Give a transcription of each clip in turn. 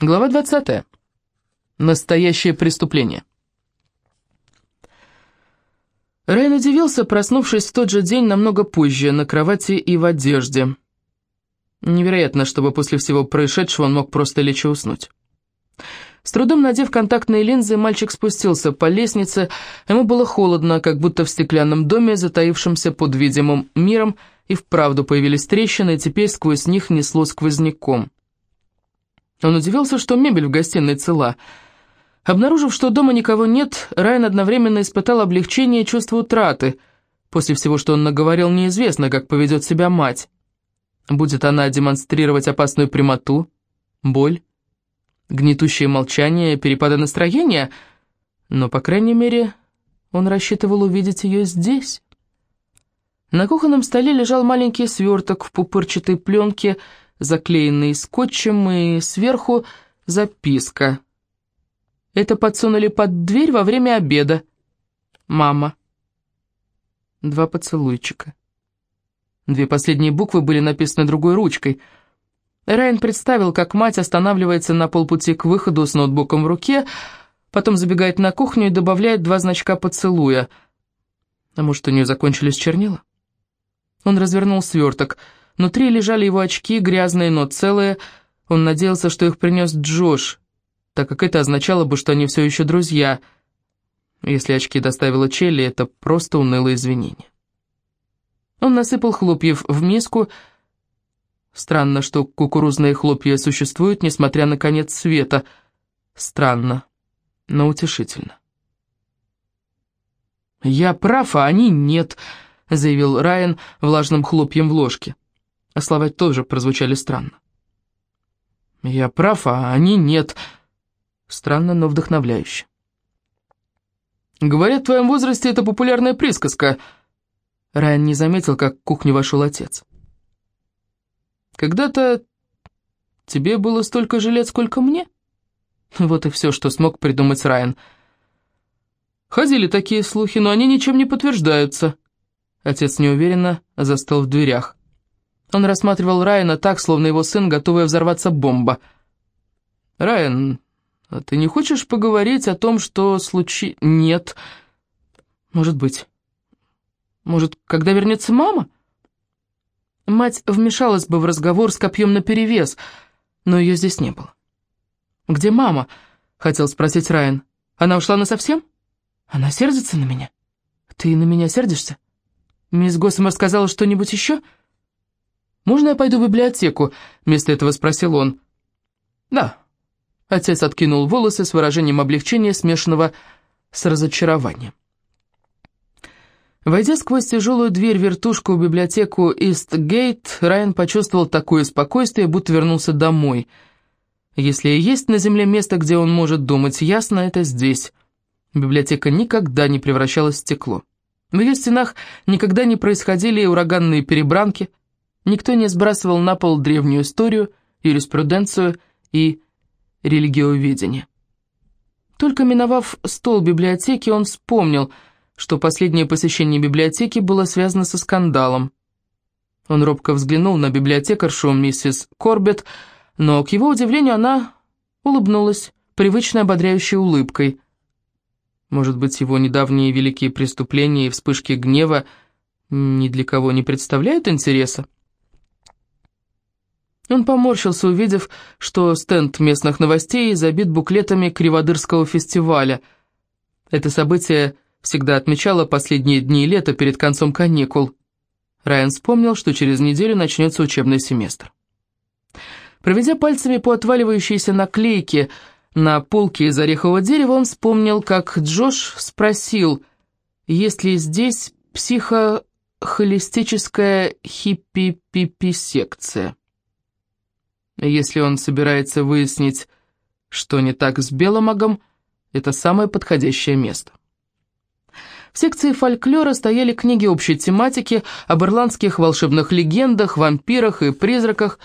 Глава 20. Настоящее преступление. Райан удивился, проснувшись в тот же день намного позже, на кровати и в одежде. Невероятно, чтобы после всего происшедшего он мог просто лечь и уснуть. С трудом надев контактные линзы, мальчик спустился по лестнице. Ему было холодно, как будто в стеклянном доме, затаившемся под видимым миром, и вправду появились трещины, и теперь сквозь них несло сквозняком. Он удивился, что мебель в гостиной цела. Обнаружив, что дома никого нет, Райан одновременно испытал облегчение и чувство утраты. После всего, что он наговорил, неизвестно, как поведет себя мать. Будет она демонстрировать опасную прямоту, боль, гнетущее молчание, перепады настроения, но, по крайней мере, он рассчитывал увидеть ее здесь. На кухонном столе лежал маленький сверток в пупырчатой пленке, заклеенный скотчем, и сверху записка. Это подсунули под дверь во время обеда. Мама. Два поцелуйчика. Две последние буквы были написаны другой ручкой — Райан представил, как мать останавливается на полпути к выходу с ноутбуком в руке, потом забегает на кухню и добавляет два значка поцелуя. А может, у нее закончились чернила? Он развернул сверток. Внутри лежали его очки, грязные, но целые. Он надеялся, что их принес Джош, так как это означало бы, что они все еще друзья. Если очки доставила Челли, это просто унылое извинение. Он насыпал хлопьев в миску, Странно, что кукурузные хлопья существуют, несмотря на конец света. Странно, но утешительно. «Я прав, а они нет», — заявил Райан влажным хлопьем в ложке. А слова тоже прозвучали странно. «Я прав, а они нет». Странно, но вдохновляюще. «Говорят, в твоем возрасте это популярная присказка». Райан не заметил, как в кухню вошел отец. Когда-то тебе было столько же лет, сколько мне. Вот и все, что смог придумать Райан. Ходили такие слухи, но они ничем не подтверждаются. Отец неуверенно застыл в дверях. Он рассматривал Райана так, словно его сын, готовая взорваться бомба. «Райан, а ты не хочешь поговорить о том, что случи...» «Нет. Может быть. Может, когда вернется мама?» Мать вмешалась бы в разговор с копьем наперевес, но ее здесь не было. «Где мама?» — хотел спросить Райан. «Она ушла насовсем? Она сердится на меня? Ты на меня сердишься? Мисс Госсомер сказала что-нибудь еще?» «Можно я пойду в библиотеку?» — вместо этого спросил он. «Да». Отец откинул волосы с выражением облегчения, смешанного с разочарованием. Войдя сквозь тяжелую дверь вертушку в библиотеку Истгейт, Райан почувствовал такое спокойствие, будто вернулся домой. Если и есть на земле место, где он может думать ясно, это здесь. Библиотека никогда не превращалась в стекло. В ее стенах никогда не происходили ураганные перебранки, никто не сбрасывал на пол древнюю историю, юриспруденцию и религиоведение. Только миновав стол библиотеки, он вспомнил – что последнее посещение библиотеки было связано со скандалом. Он робко взглянул на библиотекаршу миссис Корбет, но, к его удивлению, она улыбнулась привычной ободряющей улыбкой. Может быть, его недавние великие преступления и вспышки гнева ни для кого не представляют интереса? Он поморщился, увидев, что стенд местных новостей забит буклетами Криводырского фестиваля. Это событие всегда отмечала последние дни лета перед концом каникул. Райан вспомнил, что через неделю начнется учебный семестр. Проведя пальцами по отваливающейся наклейке на полке из орехового дерева, он вспомнил, как Джош спросил, есть ли здесь психохолистическая хиппи-пипи-секция. Если он собирается выяснить, что не так с Беломагом, это самое подходящее место. В секции фольклора стояли книги общей тематики об ирландских волшебных легендах, вампирах и призраках.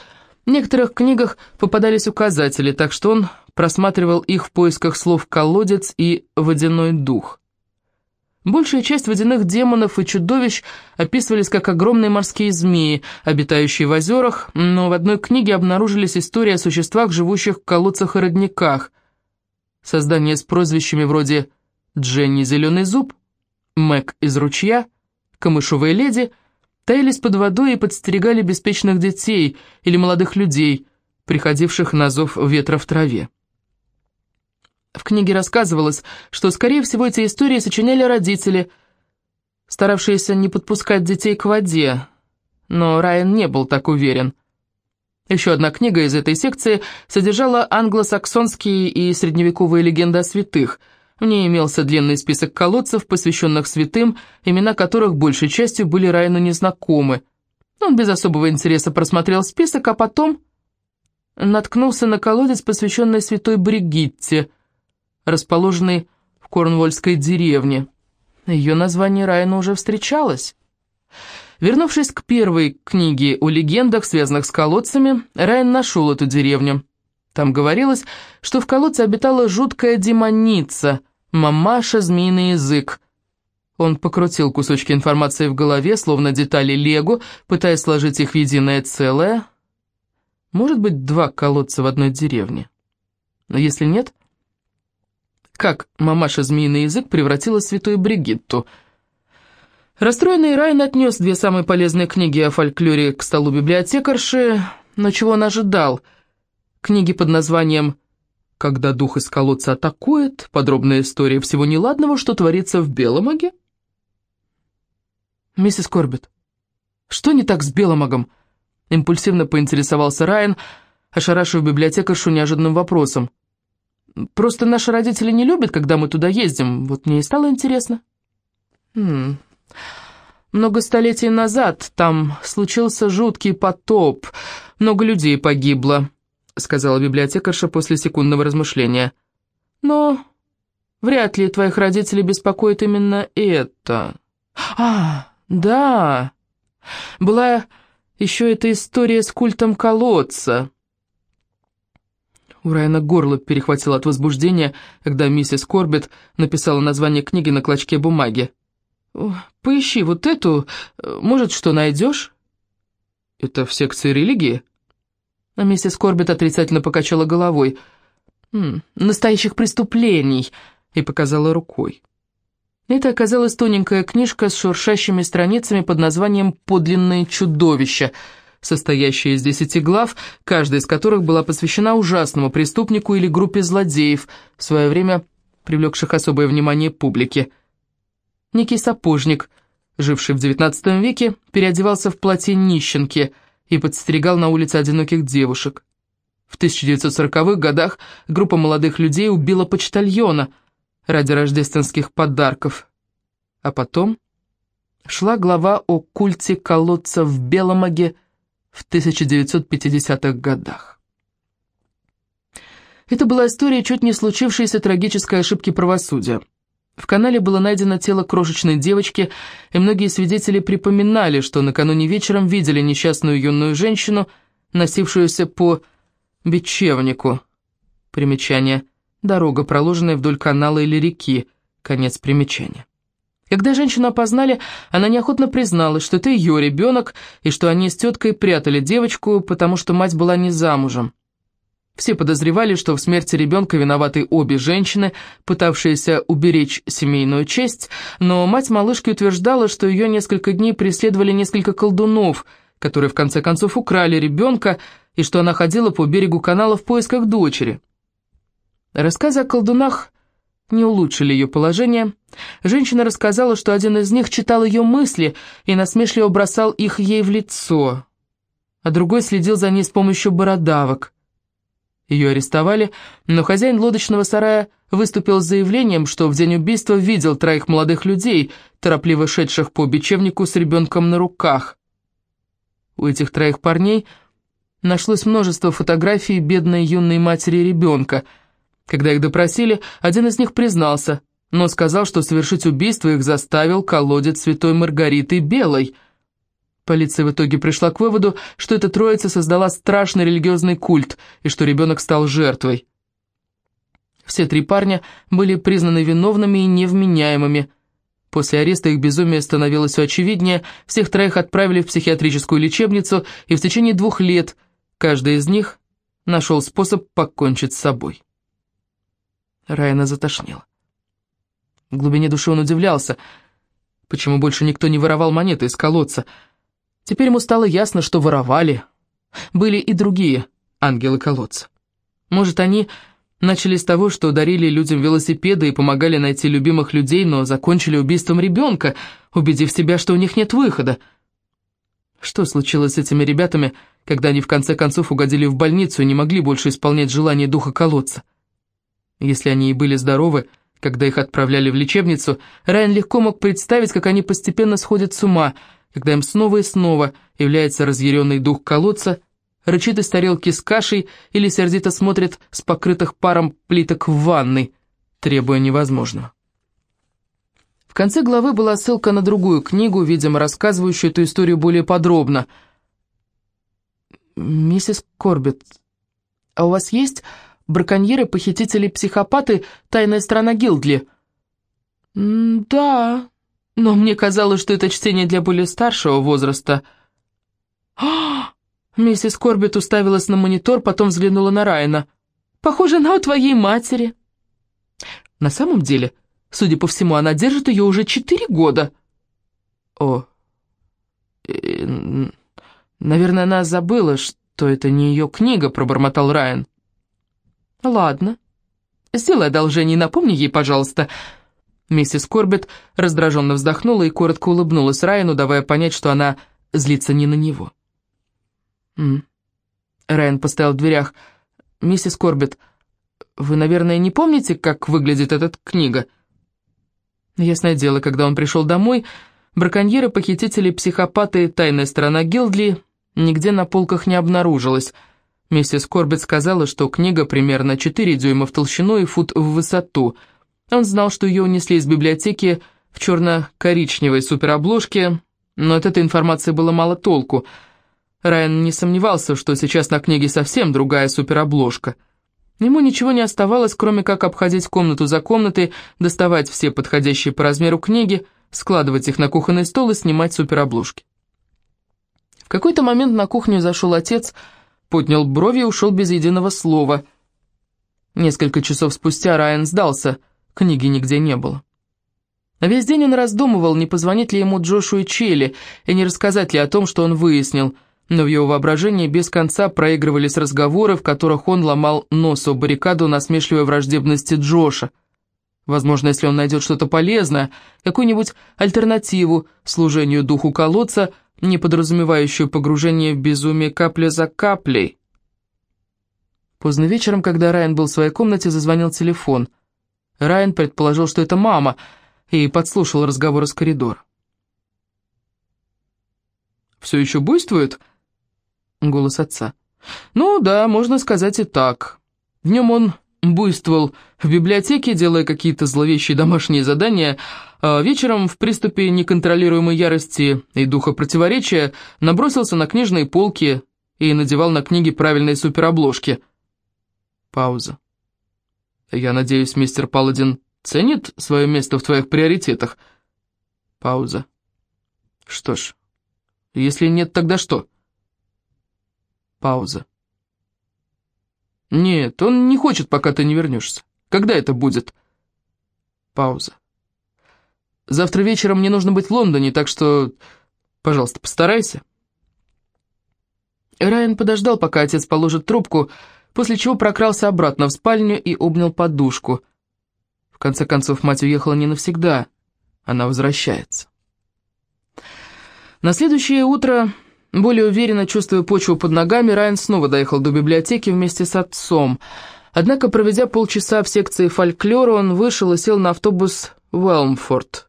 В некоторых книгах попадались указатели, так что он просматривал их в поисках слов «колодец» и «водяной дух». Большая часть водяных демонов и чудовищ описывались как огромные морские змеи, обитающие в озерах, но в одной книге обнаружились истории о существах, живущих в колодцах и родниках. Создания с прозвищами вроде «Дженни Зеленый Зуб», «Мэг из ручья», «Камышовая леди» таились под водой и подстерегали беспечных детей или молодых людей, приходивших на зов ветра в траве. В книге рассказывалось, что, скорее всего, эти истории сочиняли родители, старавшиеся не подпускать детей к воде, но Райан не был так уверен. Еще одна книга из этой секции содержала англосаксонские и средневековые легенды о святых. В ней имелся длинный список колодцев, посвященных святым, имена которых большей частью были Райану незнакомы. Он без особого интереса просмотрел список, а потом наткнулся на колодец, посвященный святой Бригитте – расположенный в Корнвольской деревне. Ее название Райана уже встречалось. Вернувшись к первой книге о легендах, связанных с колодцами, Райан нашел эту деревню. Там говорилось, что в колодце обитала жуткая демоница, мамаша змеиный язык. Он покрутил кусочки информации в голове, словно детали лего, пытаясь сложить их в единое целое. Может быть, два колодца в одной деревне. Но если нет, как мамаша Змеиный Язык превратила святую Бригитту. Расстроенный Райан отнес две самые полезные книги о фольклоре к столу библиотекарши, но чего он ожидал? Книги под названием «Когда дух из колодца атакует», подробная история всего неладного, что творится в Беломаге. «Миссис Корбет, что не так с Беломагом?» Импульсивно поинтересовался Райан, ошарашив библиотекаршу неожиданным вопросом. Просто наши родители не любят, когда мы туда ездим. Вот мне и стало интересно. Хм. Много столетий назад там случился жуткий потоп. Много людей погибло, сказала библиотекарша после секундного размышления. Но вряд ли твоих родителей беспокоит именно это. А, да. Была еще эта история с культом колодца. У Райана горло перехватило от возбуждения, когда миссис Корбет написала название книги на клочке бумаги. «Поищи вот эту, может, что найдешь?» «Это в секции религии?» А миссис Корбет отрицательно покачала головой. «М, «Настоящих преступлений!» и показала рукой. Это оказалась тоненькая книжка с шуршащими страницами под названием «Подлинные чудовища», состоящая из десяти глав, каждая из которых была посвящена ужасному преступнику или группе злодеев, в свое время привлекших особое внимание публики. Некий сапожник, живший в XIX веке, переодевался в платье нищенки и подстерегал на улице одиноких девушек. В 1940-х годах группа молодых людей убила почтальона ради рождественских подарков. А потом шла глава о культе колодца в Беломаге, в 1950-х годах. Это была история чуть не случившейся трагической ошибки правосудия. В канале было найдено тело крошечной девочки, и многие свидетели припоминали, что накануне вечером видели несчастную юную женщину, носившуюся по бечевнику. Примечание. Дорога, проложенная вдоль канала или реки. Конец примечания. Когда женщину опознали, она неохотно призналась, что это ее ребенок, и что они с теткой прятали девочку, потому что мать была не замужем. Все подозревали, что в смерти ребенка виноваты обе женщины, пытавшиеся уберечь семейную честь, но мать малышки утверждала, что ее несколько дней преследовали несколько колдунов, которые в конце концов украли ребенка, и что она ходила по берегу канала в поисках дочери. Рассказы о колдунах не улучшили ее положение. Женщина рассказала, что один из них читал ее мысли и насмешливо бросал их ей в лицо, а другой следил за ней с помощью бородавок. Ее арестовали, но хозяин лодочного сарая выступил с заявлением, что в день убийства видел троих молодых людей, торопливо шедших по бечевнику с ребенком на руках. У этих троих парней нашлось множество фотографий бедной юной матери ребенка – когда их допросили, один из них признался, но сказал, что совершить убийство их заставил колодец святой Маргариты Белой. Полиция в итоге пришла к выводу, что эта троица создала страшный религиозный культ и что ребенок стал жертвой. Все три парня были признаны виновными и невменяемыми. После ареста их безумие становилось все очевиднее, всех троих отправили в психиатрическую лечебницу, и в течение двух лет каждый из них нашел способ покончить с собой. Райана затошнило. В глубине души он удивлялся, почему больше никто не воровал монеты из колодца. Теперь ему стало ясно, что воровали. Были и другие ангелы колодца. Может, они начали с того, что дарили людям велосипеды и помогали найти любимых людей, но закончили убийством ребенка, убедив себя, что у них нет выхода. Что случилось с этими ребятами, когда они в конце концов угодили в больницу и не могли больше исполнять желания духа колодца? Если они и были здоровы, когда их отправляли в лечебницу, Райан легко мог представить, как они постепенно сходят с ума, когда им снова и снова является разъяренный дух колодца, рычит из тарелки с кашей или сердито смотрит с покрытых паром плиток в ванной, требуя невозможного. В конце главы была ссылка на другую книгу, видимо, рассказывающую эту историю более подробно. «Миссис Корбет, а у вас есть браконьеры, похитители, психопаты, тайная страна Гилдли?» «Да, но мне казалось, что это чтение для более старшего возраста». «А, Миссис Корбет уставилась на монитор, потом взглянула на Райана. «Похоже, она у твоей матери». «На самом деле, судя по всему, она держит ее уже четыре года». «О, э, наверное, она забыла, что это не ее книга», — пробормотал Райан. «Ладно. Сделай одолжение и напомни ей, пожалуйста». Миссис Корбет раздраженно вздохнула и коротко улыбнулась Райану, давая понять, что она злится не на него. «М Райан постоял в дверях. «Миссис Корбет, вы, наверное, не помните, как выглядит эта книга?» Ясное дело, когда он пришел домой, браконьеры, похитители, психопаты, тайная сторона Гилдли нигде на полках не обнаружилось. Миссис Корбет сказала, что книга примерно 4 дюйма в толщину и фут в высоту. Он знал, что ее унесли из библиотеки в черно-коричневой суперобложке, но от этой информации было мало толку — Райан не сомневался, что сейчас на книге совсем другая суперобложка. Ему ничего не оставалось, кроме как обходить комнату за комнатой, доставать все подходящие по размеру книги, складывать их на кухонный стол и снимать суперобложки. В какой-то момент на кухню зашел отец, поднял брови и ушел без единого слова. Несколько часов спустя Райан сдался, книги нигде не было. Весь день он раздумывал, не позвонить ли ему Джошу и Челли, и не рассказать ли о том, что он выяснил – но в его воображении без конца проигрывались разговоры, в которых он ломал нос о баррикаду насмешливой враждебности Джоша. Возможно, если он найдет что-то полезное, какую-нибудь альтернативу служению духу колодца, не подразумевающую погружение в безумие капля за каплей. Поздно вечером, когда Райан был в своей комнате, зазвонил телефон. Райан предположил, что это мама, и подслушал разговор из коридора. «Все еще буйствует?» Голос отца. «Ну да, можно сказать и так. Днем он буйствовал в библиотеке, делая какие-то зловещие домашние задания, вечером в приступе неконтролируемой ярости и духа противоречия набросился на книжные полки и надевал на книги правильные суперобложки». Пауза. «Я надеюсь, мистер Паладин ценит свое место в твоих приоритетах?» Пауза. «Что ж, если нет, тогда что?» Пауза. «Нет, он не хочет, пока ты не вернешься. Когда это будет?» Пауза. «Завтра вечером мне нужно быть в Лондоне, так что, пожалуйста, постарайся». Райан подождал, пока отец положит трубку, после чего прокрался обратно в спальню и обнял подушку. В конце концов, мать уехала не навсегда. Она возвращается. На следующее утро более уверенно чувствуя почву под ногами, Райан снова доехал до библиотеки вместе с отцом. Однако, проведя полчаса в секции фольклора, он вышел и сел на автобус в Уэлмфорд.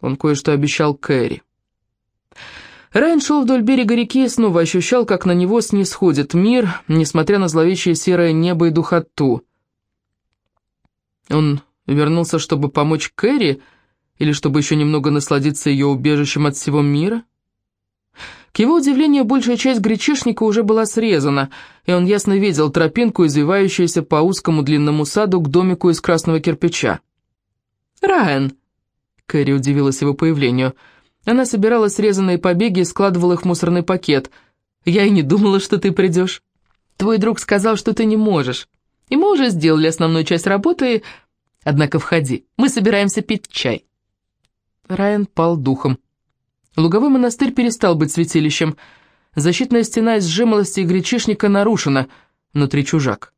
Он кое-что обещал Кэрри. Райан шел вдоль берега реки и снова ощущал, как на него снисходит мир, несмотря на зловещее серое небо и духоту. Он вернулся, чтобы помочь Кэрри, или чтобы еще немного насладиться ее убежищем от всего мира? К его удивлению, большая часть гречишника уже была срезана, и он ясно видел тропинку, извивающуюся по узкому длинному саду к домику из красного кирпича. «Райан, Кэрри удивилась его появлению. Она собирала срезанные побеги и складывала их в мусорный пакет. «Я и не думала, что ты придешь. Твой друг сказал, что ты не можешь. И мы уже сделали основную часть работы, однако входи, мы собираемся пить чай». Райан пал духом. Луговой монастырь перестал быть святилищем. Защитная стена из жимолости и гречишника нарушена, внутри чужак.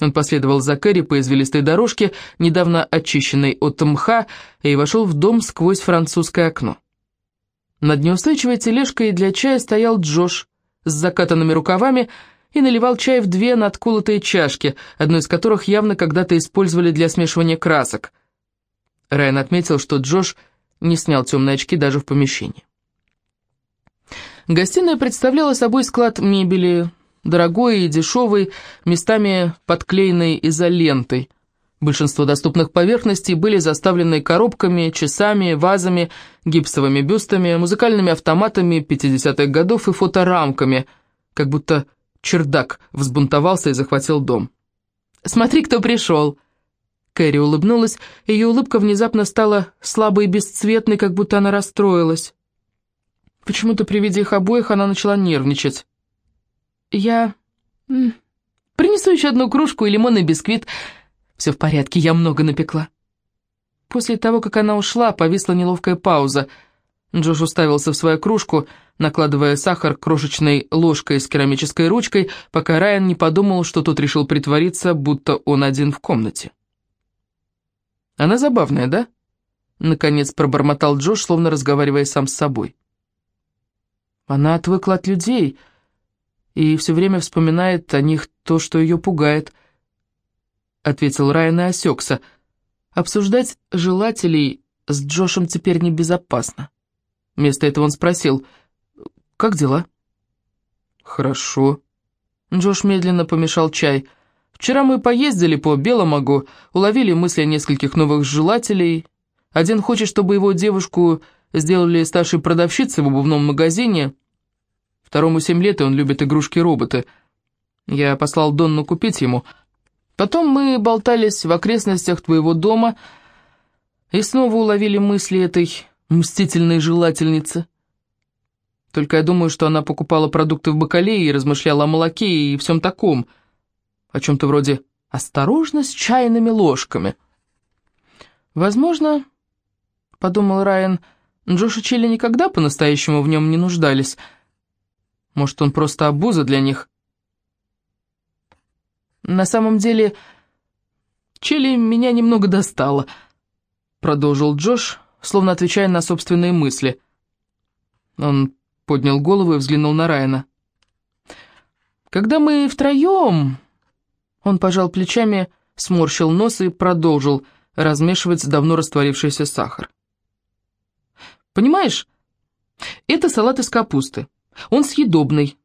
Он последовал за Кэрри по извилистой дорожке, недавно очищенной от мха, и вошел в дом сквозь французское окно. Над неустойчивой тележкой для чая стоял Джош с закатанными рукавами и наливал чай в две надколотые чашки, одну из которых явно когда-то использовали для смешивания красок. Райан отметил, что Джош не снял темные очки даже в помещении. Гостиная представляла собой склад мебели, дорогой и дешевый, местами подклеенной изолентой. Большинство доступных поверхностей были заставлены коробками, часами, вазами, гипсовыми бюстами, музыкальными автоматами 50-х годов и фоторамками, как будто чердак взбунтовался и захватил дом. «Смотри, кто пришел!» Кэрри улыбнулась, ее улыбка внезапно стала слабой и бесцветной, как будто она расстроилась. Почему-то при виде их обоих она начала нервничать. «Я... принесу еще одну кружку и лимонный бисквит. Все в порядке, я много напекла». После того, как она ушла, повисла неловкая пауза. Джош уставился в свою кружку, накладывая сахар крошечной ложкой с керамической ручкой, пока Райан не подумал, что тот решил притвориться, будто он один в комнате. «Она забавная, да?» Наконец пробормотал Джош, словно разговаривая сам с собой. «Она отвыкла от людей и все время вспоминает о них то, что ее пугает», — ответил Райан и осекся. «Обсуждать желателей с Джошем теперь небезопасно». Вместо этого он спросил, «Как дела?» «Хорошо». Джош медленно помешал чай. «Вчера мы поездили по Беломогу, уловили мысли нескольких новых желателей. Один хочет, чтобы его девушку сделали старшей продавщицей в обувном магазине. Второму семь лет, и он любит игрушки-роботы. Я послал Донну купить ему. Потом мы болтались в окрестностях твоего дома и снова уловили мысли этой мстительной желательницы. Только я думаю, что она покупала продукты в бакалее и размышляла о молоке и всем таком, о чем-то вроде «осторожно с чайными ложками». Возможно, — подумал Райан, — Джош и Челли никогда по-настоящему в нем не нуждались. Может, он просто обуза для них? На самом деле, Челли меня немного достала, продолжил Джош, словно отвечая на собственные мысли. Он поднял голову и взглянул на Райана. «Когда мы втроем...» Он пожал плечами, сморщил нос и продолжил размешивать давно растворившийся сахар. Понимаешь, это салат из капусты. Он съедобный,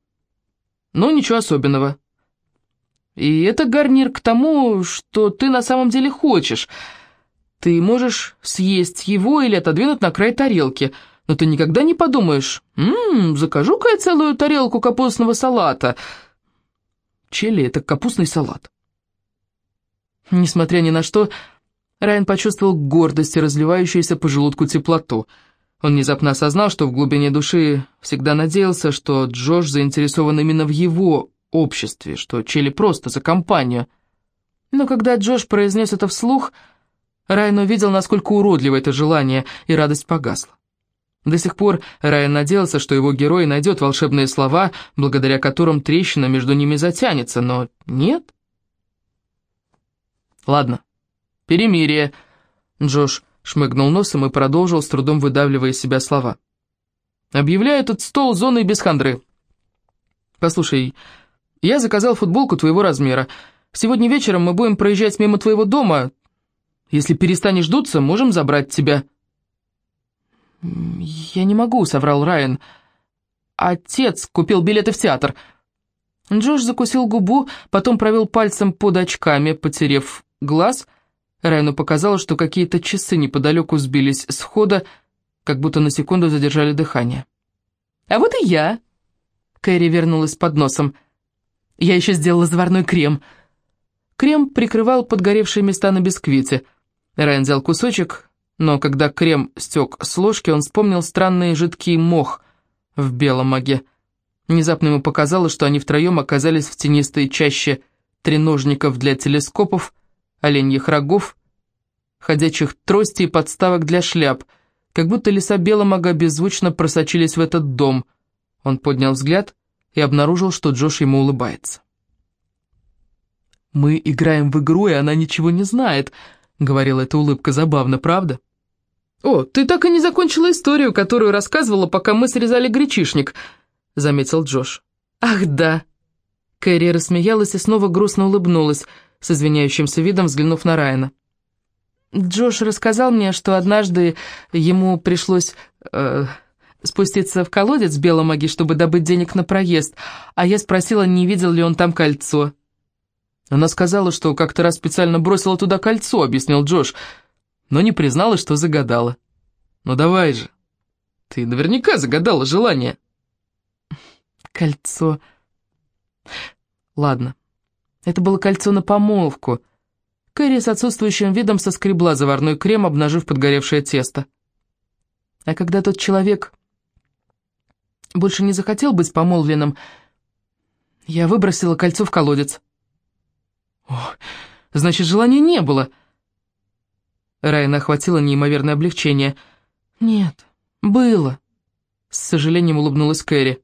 но ничего особенного. И это гарнир к тому, что ты на самом деле хочешь. Ты можешь съесть его или отодвинуть на край тарелки, но ты никогда не подумаешь, «Ммм, закажу-ка я целую тарелку капустного салата». Чили — это капустный салат. Несмотря ни на что, Райан почувствовал гордость и разливающуюся по желудку теплоту — он внезапно осознал, что в глубине души всегда надеялся, что Джош заинтересован именно в его обществе, что Челли просто за компанию. Но когда Джош произнес это вслух, Райан увидел, насколько уродливо это желание, и радость погасла. До сих пор Райан надеялся, что его герой найдет волшебные слова, благодаря которым трещина между ними затянется, но нет. «Ладно, перемирие», — Джош шмыгнул носом и продолжил, с трудом выдавливая из себя слова. «Объявляю этот стол зоной без хандры. Послушай, я заказал футболку твоего размера. Сегодня вечером мы будем проезжать мимо твоего дома. Если перестанешь дуться, можем забрать тебя». «Я не могу», — соврал Райан. «Отец купил билеты в театр». Джош закусил губу, потом провел пальцем под очками, потерев глаз — Райну показалось, что какие-то часы неподалеку сбились с хода, как будто на секунду задержали дыхание. «А вот и я!» Кэрри вернулась под носом. «Я еще сделала заварной крем». Крем прикрывал подгоревшие места на бисквите. Райан взял кусочек, Но когда крем стек с ложки, он вспомнил странный жидкий мох в белом маге. Внезапно ему показалось, что они втроем оказались в тенистой чаще треножников для телескопов, оленьих рогов, ходячих тростей и подставок для шляп, как будто леса Беломага беззвучно просочились в этот дом. Он поднял взгляд и обнаружил, что Джош ему улыбается. «Мы играем в игру, и она ничего не знает», — говорила эта улыбка забавно, правда? «О, ты так и не закончила историю, которую рассказывала, пока мы срезали гречишник», — заметил Джош. «Ах, да». Кэрри рассмеялась и снова грустно улыбнулась, с извиняющимся видом взглянув на Райана. Джош рассказал мне, что однажды ему пришлось э, спуститься в колодец в Беломаге, чтобы добыть денег на проезд, а я спросила, не видел ли он там кольцо. Она сказала, что как-то раз специально бросила туда кольцо, объяснил Джош, но не призналась, что загадала. Ну давай же, ты наверняка загадала желание. Кольцо. Ладно, это было кольцо на помолвку. Кэрри с отсутствующим видом соскребла заварной крем, обнажив подгоревшее тесто. А когда тот человек больше не захотел быть помолвленным, я выбросила кольцо в колодец. О, значит, желания не было. Райана охватило неимоверное облегчение. Нет, было. С сожалением улыбнулась Кэрри.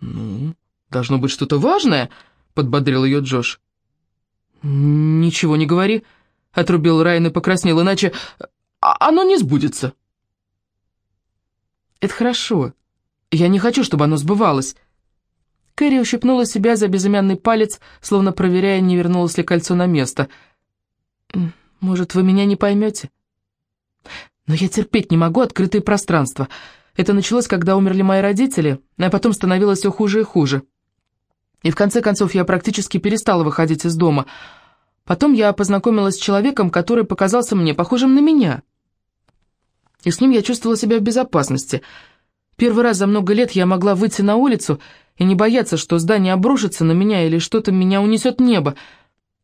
«Ну, должно быть что-то важное», — подбодрил ее Джош. «Ничего не говори», — отрубил Райан и покраснел, «иначе а, оно не сбудется». «Это хорошо. Я не хочу, чтобы оно сбывалось». Кэрри ущипнула себя за безымянный палец, словно проверяя, не вернулось ли кольцо на место. «Может, вы меня не поймете?» «Но я терпеть не могу открытые пространства. Это началось, когда умерли мои родители, а потом становилось все хуже и хуже. И в конце концов я практически перестала выходить из дома. Потом я познакомилась с человеком, который показался мне похожим на меня. И с ним я чувствовала себя в безопасности. Первый раз за много лет я могла выйти на улицу и не бояться, что здание обрушится на меня или что-то меня унесет небо.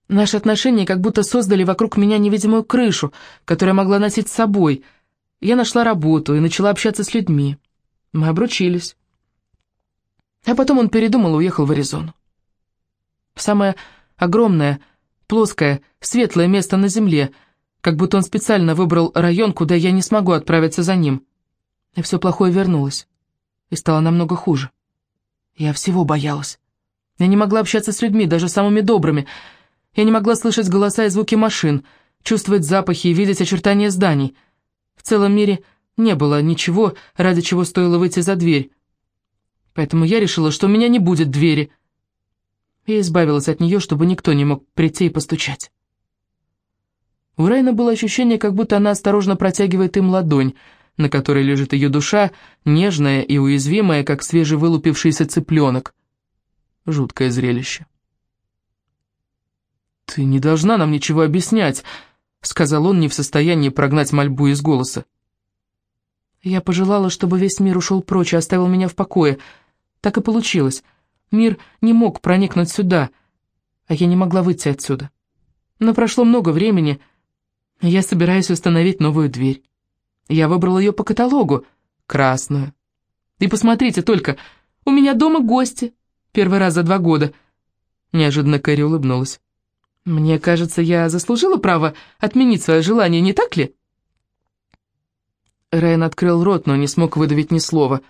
Наши отношения как будто создали вокруг меня невидимую крышу, которую я могла носить с собой. Я нашла работу и начала общаться с людьми. Мы обручились. А потом он передумал и уехал в Аризону. Самое огромное, плоское, светлое место на земле, как будто он специально выбрал район, куда я не смогу отправиться за ним. И все плохое вернулось. И стало намного хуже. Я всего боялась. Я не могла общаться с людьми, даже самыми добрыми. Я не могла слышать голоса и звуки машин, чувствовать запахи и видеть очертания зданий. В целом мире не было ничего, ради чего стоило выйти за дверь. Поэтому я решила, что у меня не будет двери. И избавилась от нее, чтобы никто не мог прийти и постучать. У Райна было ощущение, как будто она осторожно протягивает им ладонь — на которой лежит ее душа, нежная и уязвимая, как свежевылупившийся цыпленок. Жуткое зрелище. «Ты не должна нам ничего объяснять», — сказал он, не в состоянии прогнать мольбу из голоса. Я пожелала, чтобы весь мир ушел прочь и оставил меня в покое. Так и получилось. Мир не мог проникнуть сюда, а я не могла выйти отсюда. Но прошло много времени, я собираюсь установить новую дверь. Я выбрал ее по каталогу, красную. И посмотрите только, у меня дома гости. Первый раз за два года. Неожиданно Кэрри улыбнулась. Мне кажется, я заслужила право отменить свое желание, не так ли? Райан открыл рот, но не смог выдавить ни слова.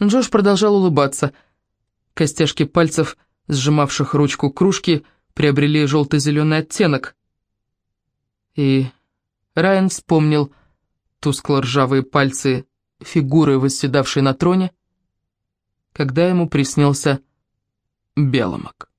Джош продолжал улыбаться. Костяшки пальцев, сжимавших ручку кружки, приобрели желто-зеленый оттенок. И Райан вспомнил тускло-ржавые пальцы фигуры, восседавшей на троне, когда ему приснился Беломок.